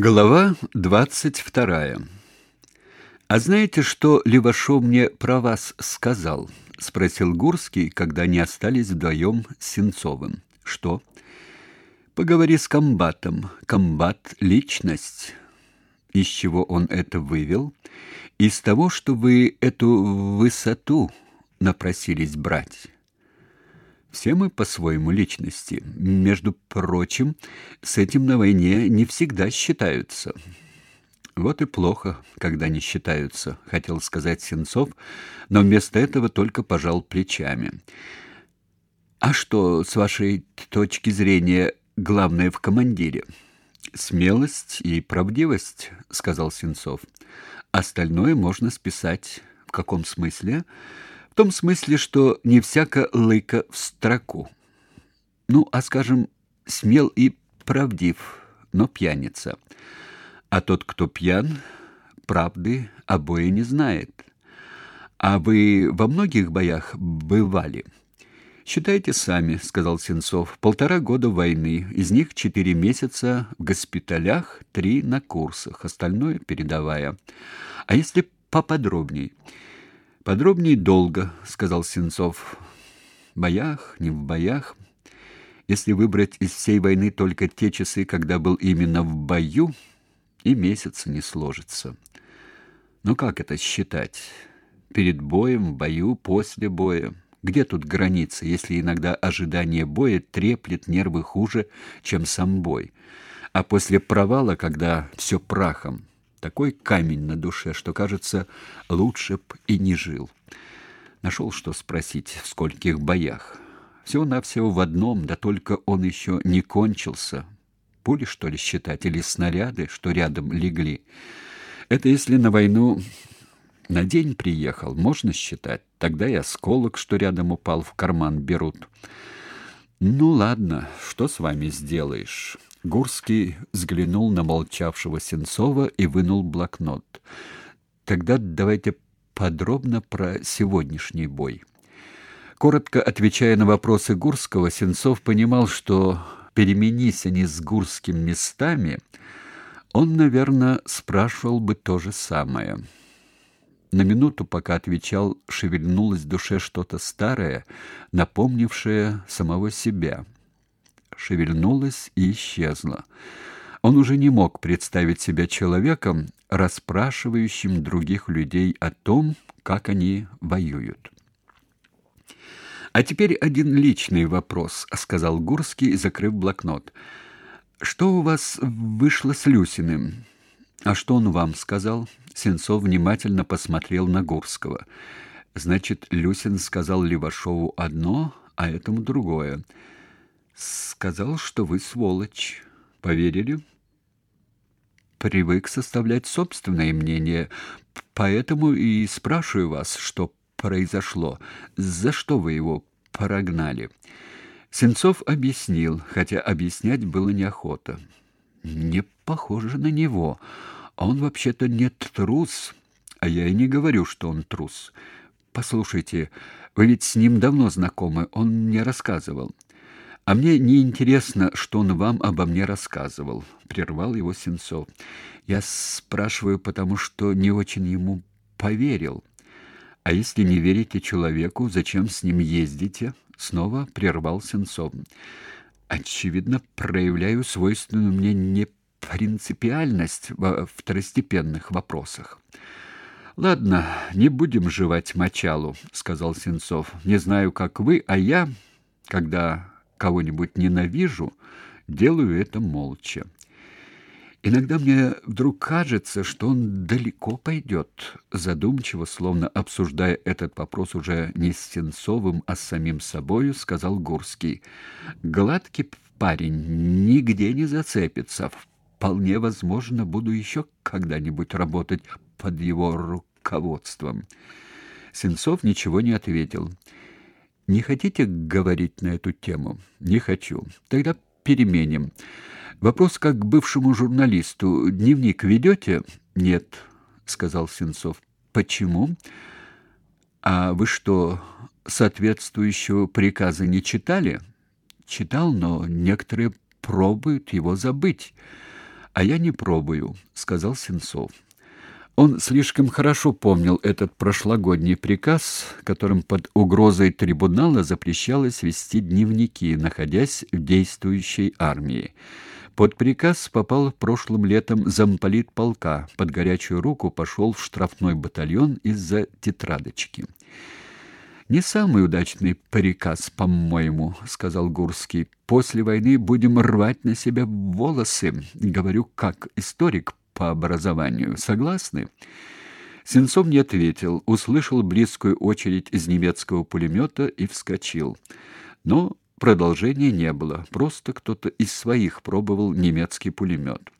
Глава двадцать вторая. А знаете, что Левашов мне про вас сказал? спросил Гурский, когда они остались вдвоем с Сенцовым. Что? Поговори с комбатом. Комбат личность. Из чего он это вывел? Из того, что вы эту высоту напросились брать. Все мы по-своему личности. Между прочим, с этим на войне не всегда считаются. Вот и плохо, когда не считаются, хотел сказать Сенцов, но вместо этого только пожал плечами. А что, с вашей точки зрения, главное в командире? Смелость и правдивость, сказал Сенцов. Остальное можно списать в каком смысле? Том смысле, что не всяко лыка в строку. Ну, а скажем, смел и правдив, но пьяница. А тот, кто пьян, правды обои не знает. А вы во многих боях бывали? Считайте сами, сказал Сенцов. Полтора года войны, из них четыре месяца в госпиталях, три на курсах, остальное передовая. А если поподробней? Подробнее долго, сказал Сенцов. Боях, не в боях. Если выбрать из всей войны только те часы, когда был именно в бою, и месяца не сложится. Ну как это считать? Перед боем, в бою, после боя? Где тут граница, если иногда ожидание боя треплет нервы хуже, чем сам бой? А после провала, когда все прахом, такой камень на душе, что, кажется, лучше б и не жил. Нашел, что спросить, в скольких боях. Всего-навсего в одном, да только он еще не кончился. Пули, что ли, считать, или снаряды, что рядом легли. Это если на войну на день приехал, можно считать. Тогда и осколок, что рядом упал, в карман берут. Ну ладно, что с вами сделаешь? Гурский взглянул на молчавшего Сенцова и вынул блокнот. Тогда давайте подробно про сегодняшний бой. Коротко отвечая на вопросы Гурского, Сенцов понимал, что переменись они с Гурским местами, он, наверное, спрашивал бы то же самое. На минуту, пока отвечал, шевельнулось в душе что-то старое, напомнившее самого себя — шевельнулась и исчезла. Он уже не мог представить себя человеком, расспрашивающим других людей о том, как они воюют. А теперь один личный вопрос, сказал Гурский, закрыв блокнот. Что у вас вышло с Люсиным? А что он вам сказал? Сенцов внимательно посмотрел на Гурского. Значит, Люсин сказал Левашову одно, а этому другое. Сказал, что вы сволочь. Поверили? Привык составлять собственное мнение, поэтому и спрашиваю вас, что произошло. За что вы его прогнали? Сенцов объяснил, хотя объяснять было неохота. Не похоже на него. Он вообще-то не трус, а я и не говорю, что он трус. Послушайте, вы ведь с ним давно знакомы, он мне рассказывал. А мне не интересно, что он вам обо мне рассказывал, прервал его Сенцов. Я спрашиваю, потому что не очень ему поверил. А если не верите человеку, зачем с ним ездите? Снова прервал Сенцов. Очевидно, проявляю свойственную мне непринципиальность во второстепенных вопросах. Ладно, не будем жевать мочалу, сказал Сенцов. Не знаю, как вы, а я, когда кого-нибудь ненавижу, делаю это молча. Иногда мне вдруг кажется, что он далеко пойдет, задумчиво, словно обсуждая этот вопрос уже не с Сенцовым, а с самим собою, сказал Гурский. Гладкий парень нигде не зацепится. Вполне возможно, буду еще когда-нибудь работать под его руководством. Сенцов ничего не ответил. Не хотите говорить на эту тему? Не хочу. Тогда переменим. Вопрос как к бывшему журналисту. Дневник ведете? Нет, сказал Сенцов. Почему? А вы что, соответствующего приказа не читали? Читал, но некоторые пробуют его забыть. А я не пробую, сказал Сенцов. Он слишком хорошо помнил этот прошлогодний приказ, которым под угрозой трибунала запрещалось вести дневники, находясь в действующей армии. Под приказ попал прошлым летом замполит полка, под горячую руку пошел в штрафной батальон из-за тетрадочки. Не самый удачный приказ, по-моему, сказал Гурский. После войны будем рвать на себя волосы, говорю как историк по образованию. Согласны? Сенцов не ответил, услышал близкую очередь из немецкого пулемета и вскочил. Но продолжения не было, просто кто-то из своих пробовал немецкий пулемет.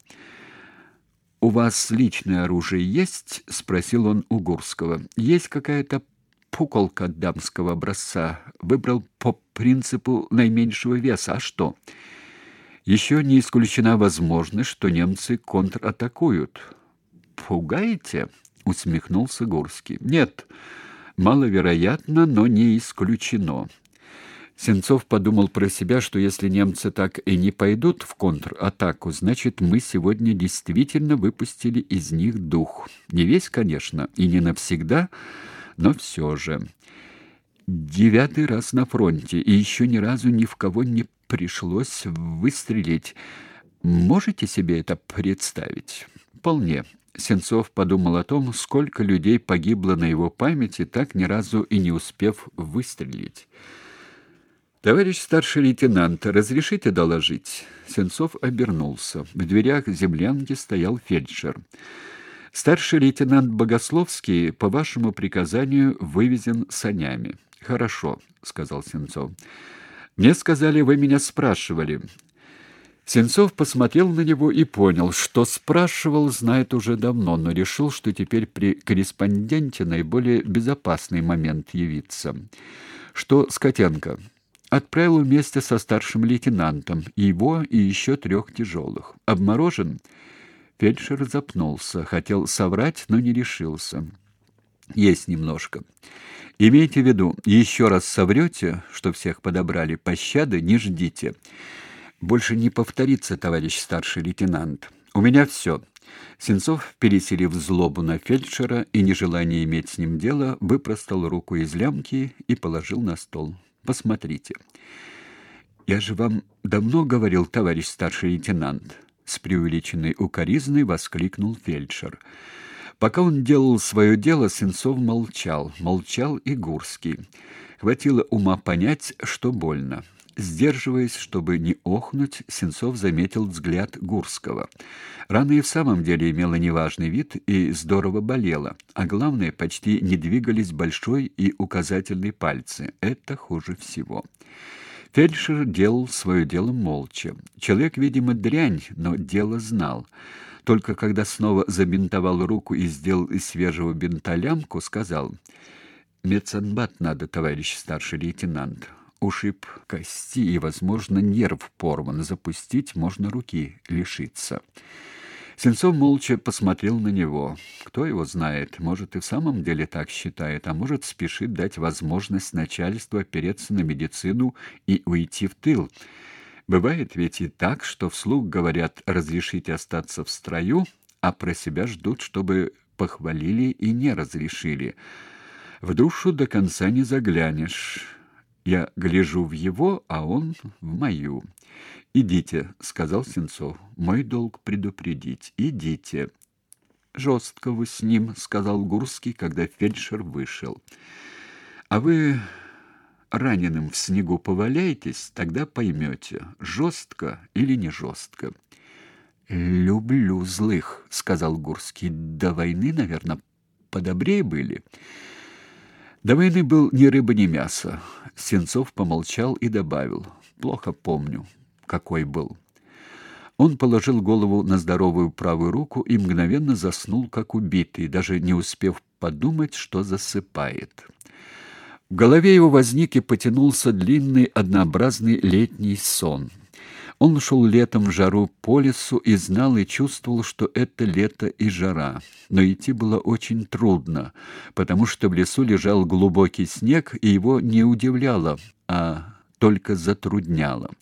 «У вас личное оружие есть?» — спросил он у Гурского. «Есть какая-то пуколка дамского образца. Выбрал по принципу наименьшего веса. А что?» Еще не исключена возможность, что немцы контратакуют. Пугаете? усмехнулся Горский. Нет, маловероятно, но не исключено. Сенцов подумал про себя, что если немцы так и не пойдут в контратаку, значит, мы сегодня действительно выпустили из них дух. Не весь, конечно, и не навсегда, но все же. Девятый раз на фронте, и еще ни разу ни в кого не пришлось выстрелить. Можете себе это представить? Вполне. Сенцов подумал о том, сколько людей погибло на его памяти, так ни разу и не успев выстрелить. Товарищ старший лейтенант, разрешите доложить? Сенцов обернулся. В дверях землянки стоял фельдшер. Старший лейтенант Богословский по вашему приказанию вывезен санями. Хорошо, сказал Сенцов. Мне сказали, вы меня спрашивали. Сенцов посмотрел на него и понял, что спрашивал, знает уже давно, но решил, что теперь при корреспонденте наиболее безопасный момент явиться. Что Скотенко отправил вместе со старшим лейтенантом его и еще трех тяжелых. Обморожен? Фельдшер запнулся, хотел соврать, но не решился. Есть немножко. Имейте в виду, еще раз соврете, что всех подобрали, пощады не ждите. Больше не повторится, товарищ старший лейтенант. У меня все. Сенцов, переселив злобу на фельдшера и нежелание иметь с ним дело, выпростал руку из лямки и положил на стол. Посмотрите. Я же вам давно говорил, товарищ старший лейтенант, с преувеличенной укоризной воскликнул фельдшер. Пока он делал свое дело, Сенцов молчал, молчал и Гурский. Хватило ума понять, что больно. Сдерживаясь, чтобы не охнуть, Сенцов заметил взгляд Гурского. Рана и в самом деле имела неважный вид и здорово болела, а главное, почти не двигались большой и указательный пальцы. Это хуже всего. Фельдшер делал свое дело молча. Человек, видимо, дрянь, но дело знал. Только когда снова забинтовал руку и сделал из свежего бинта лямку, сказал: "Медсанбат надо, товарищ старший лейтенант. Ушиб кости и, возможно, нерв порван. Запустить можно руки лишиться". Сенцов молча посмотрел на него. Кто его знает, может и в самом деле так считает, а может спешит дать возможность начальству опереться на медицину и уйти в тыл. Бывает ведь и так, что вслух говорят «разрешите остаться в строю», а про себя ждут, чтобы похвалили и не разрешили. В душу до конца не заглянешь. Я гляжу в его, а он в мою. «Идите», — сказал Сенцов. «Мой долг предупредить. Идите». «Жестко вы с ним», — сказал Гурский, когда фельдшер вышел. «А вы раненым в снегу поваляетесь, тогда поймете, жестко или не жестко. «Люблю злых», — сказал Гурский. «До войны, наверное, подобрее были». До войны был ни рыба, ни мясо. Сенцов помолчал и добавил. «Плохо помню, какой был». Он положил голову на здоровую правую руку и мгновенно заснул, как убитый, даже не успев подумать, что засыпает. В голове его возник и потянулся длинный однообразный летний сон. Он шел летом в жару по лесу и знал и чувствовал, что это лето и жара. Но идти было очень трудно, потому что в лесу лежал глубокий снег, и его не удивляло, а только затрудняло.